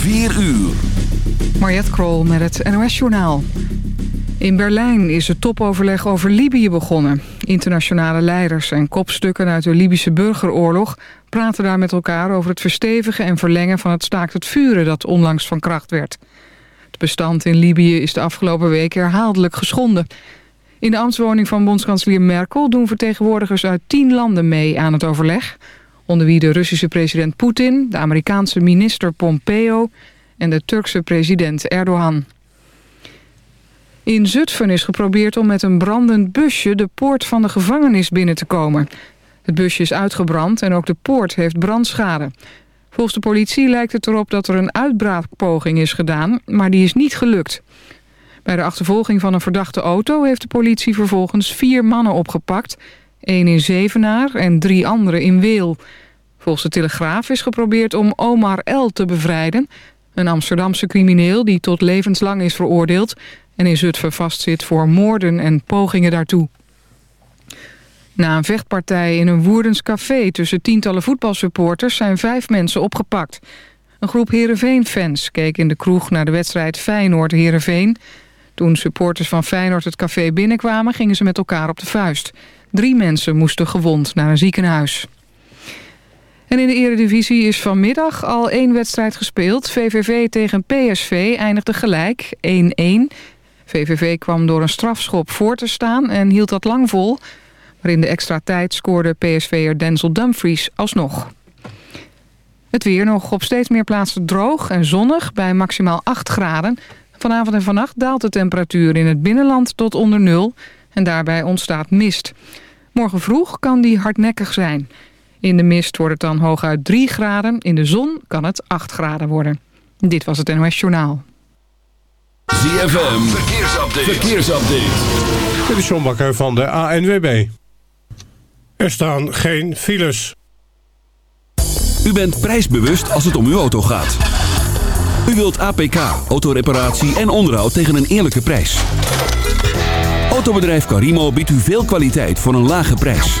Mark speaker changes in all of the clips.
Speaker 1: 4 uur.
Speaker 2: Mariette Krol met het NOS Journaal. In Berlijn is het topoverleg over Libië begonnen. Internationale leiders en kopstukken uit de Libische burgeroorlog... praten daar met elkaar over het verstevigen en verlengen van het staakt het vuren... dat onlangs van kracht werd. Het bestand in Libië is de afgelopen week herhaaldelijk geschonden. In de ambtswoning van bondskanselier Merkel doen vertegenwoordigers uit tien landen mee aan het overleg... onder wie de Russische president Poetin, de Amerikaanse minister Pompeo en de Turkse president Erdogan. In Zutphen is geprobeerd om met een brandend busje de poort van de gevangenis binnen te komen. Het busje is uitgebrand en ook de poort heeft brandschade. Volgens de politie lijkt het erop dat er een uitbraakpoging is gedaan, maar die is niet gelukt. Bij de achtervolging van een verdachte auto heeft de politie vervolgens vier mannen opgepakt. één in Zevenaar en drie anderen in Weel. Volgens de Telegraaf is geprobeerd om Omar L. te bevrijden... Een Amsterdamse crimineel die tot levenslang is veroordeeld... en in Zutphen vastzit voor moorden en pogingen daartoe. Na een vechtpartij in een Woerdens café tussen tientallen voetbalsupporters... zijn vijf mensen opgepakt. Een groep Heerenveen-fans keek in de kroeg naar de wedstrijd Feyenoord-Heerenveen. Toen supporters van Feyenoord het café binnenkwamen... gingen ze met elkaar op de vuist. Drie mensen moesten gewond naar een ziekenhuis. En in de eredivisie is vanmiddag al één wedstrijd gespeeld. VVV tegen PSV eindigde gelijk, 1-1. VVV kwam door een strafschop voor te staan en hield dat lang vol. Maar in de extra tijd scoorde PSV'er Denzel Dumfries alsnog. Het weer nog op steeds meer plaatsen droog en zonnig bij maximaal 8 graden. Vanavond en vannacht daalt de temperatuur in het binnenland tot onder nul. En daarbij ontstaat mist. Morgen vroeg kan die hardnekkig zijn... In de mist wordt het dan hooguit 3 graden. In de zon kan het 8 graden worden. Dit was het NOS Journaal.
Speaker 1: ZFM, verkeersupdate. verkeersupdate.
Speaker 3: Dit is John Bakker van de ANWB. Er staan geen files.
Speaker 1: U bent prijsbewust als het om uw auto gaat. U wilt APK, autoreparatie en onderhoud tegen een eerlijke prijs. Autobedrijf Carimo biedt u veel kwaliteit voor een lage prijs.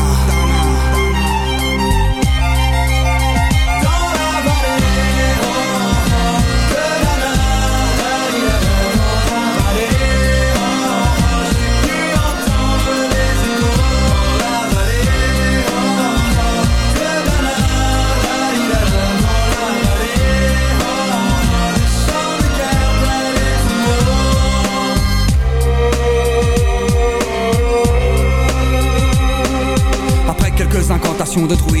Speaker 4: l'action d'autrui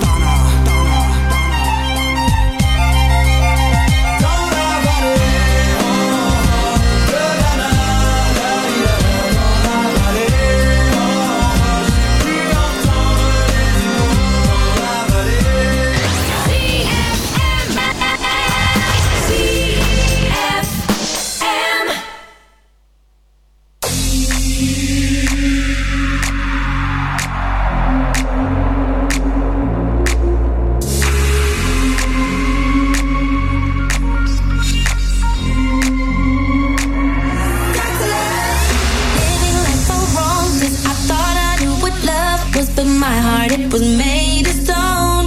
Speaker 5: made of stone.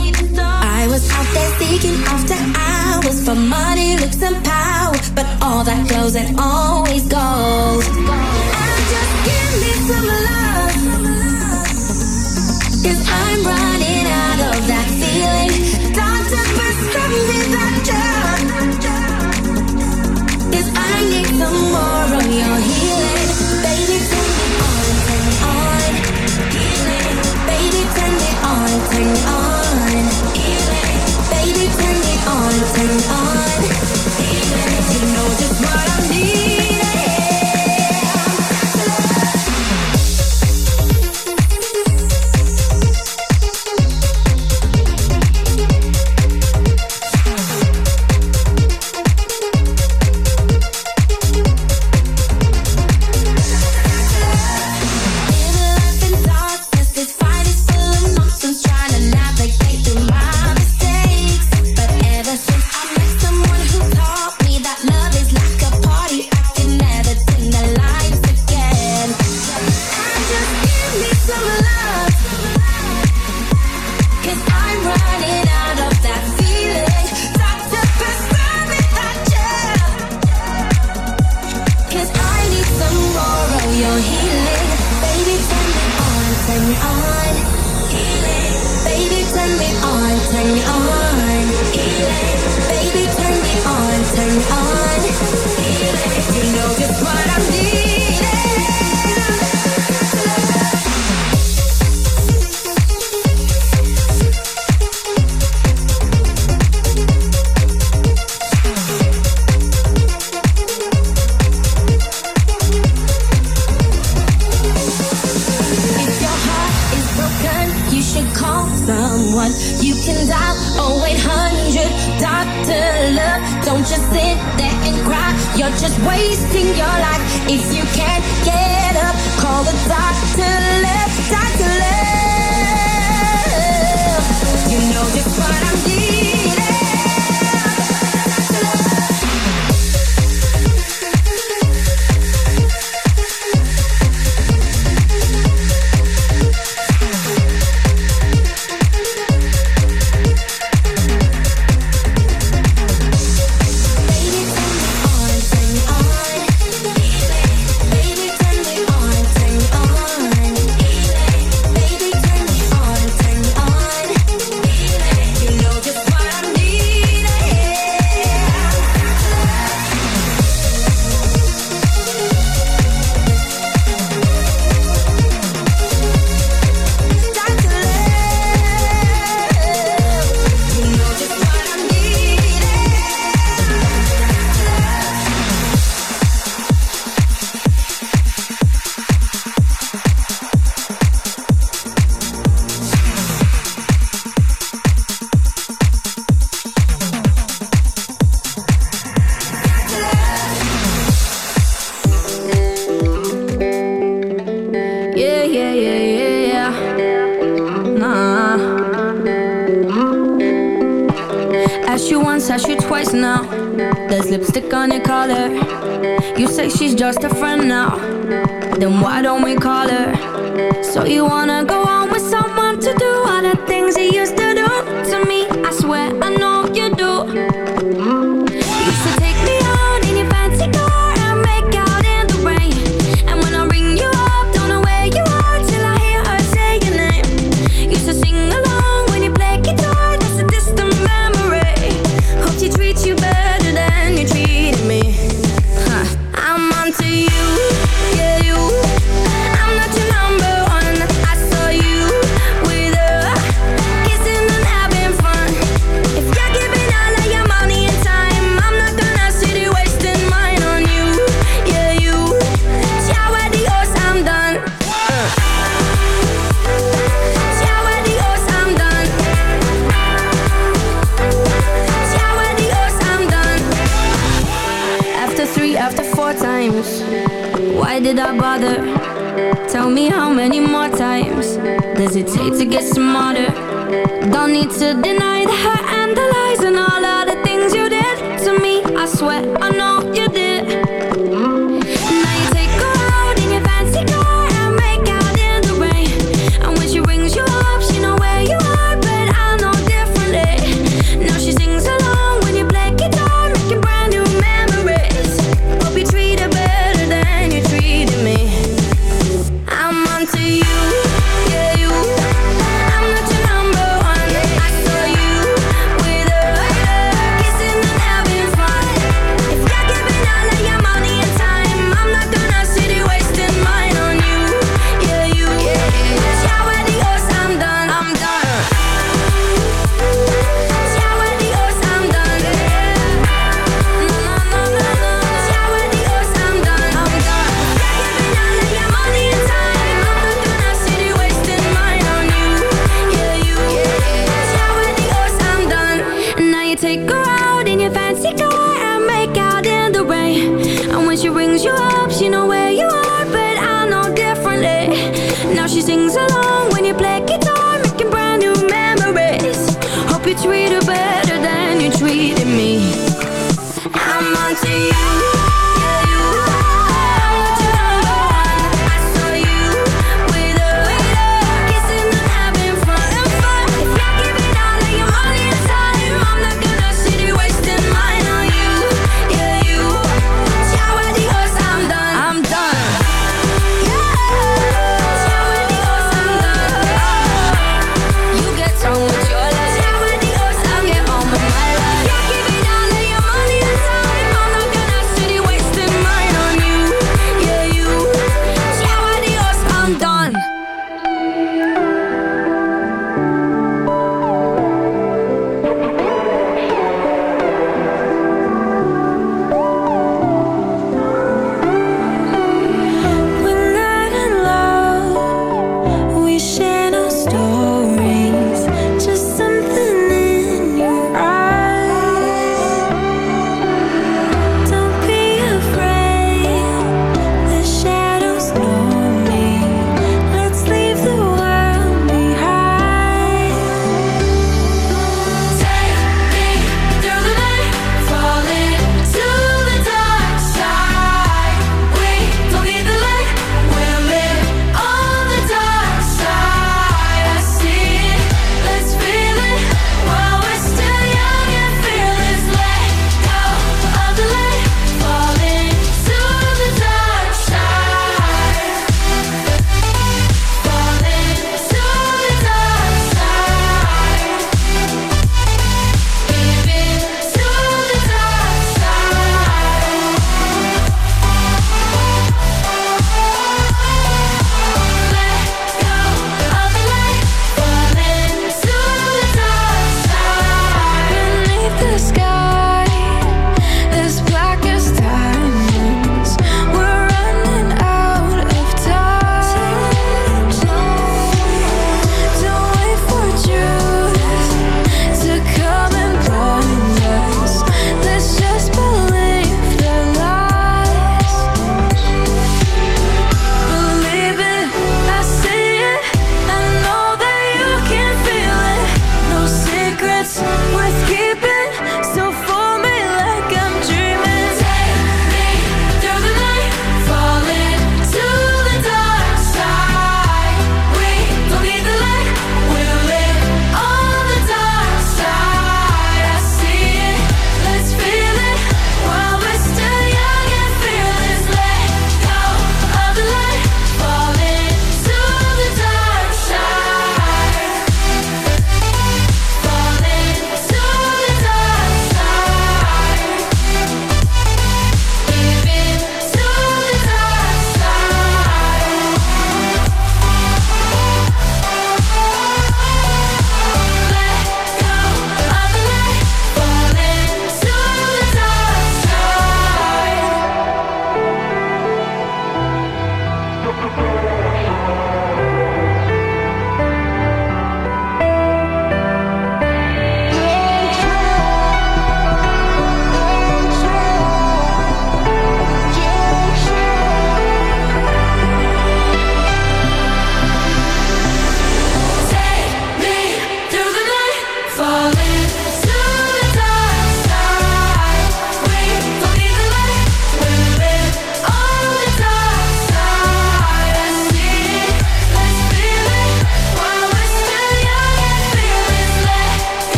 Speaker 5: I was out there seeking after hours for money, looks, and power, but all that goes and always goes. wasting your life. If you can't get
Speaker 6: to you.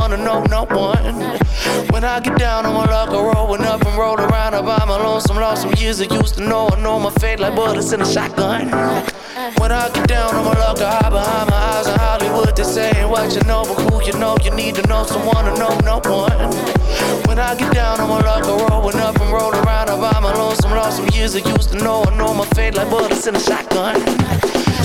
Speaker 6: To know
Speaker 7: no one. When I get down, I'ma look rolling up and roll around. I by my lonesome, lost some years I used to know. I know my fate like bullets in a shotgun. When I get down, I'ma look hide behind my eyes in Hollywood. This ain't what you know, but who you know, you need to know someone to know no one. When I get down, I'ma look rolling up and roll around. I by my lonesome, lost some years I used to know. I know my fate like bullets in a shotgun.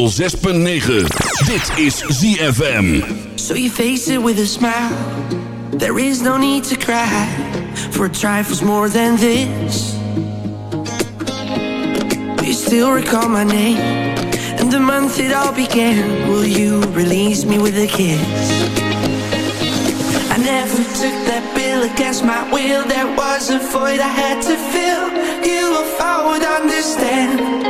Speaker 1: 106.9. Dit is ZFM.
Speaker 8: So you face it with a smile. There is no need to cry. For a trifle's more than this. Do you still recall my name? And the month it all began. Will you release me with a kiss? I never took that bill against my will. There was a void I had to fill. You, if I would understand.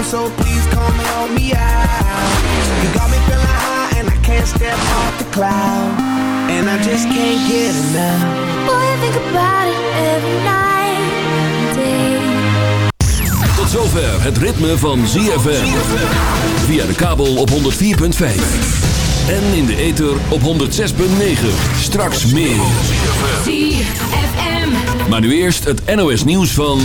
Speaker 8: Down, so please come help me out. You got me feeling high and I can't step off the cloud. And I just can't get enough.
Speaker 5: Boy, I think about it every night and day.
Speaker 1: Tot zover het ritme van ZFM. Via de kabel op 104.5. En in de ether op 106.9. Straks meer.
Speaker 6: ZFM.
Speaker 1: Maar nu eerst het NOS nieuws van...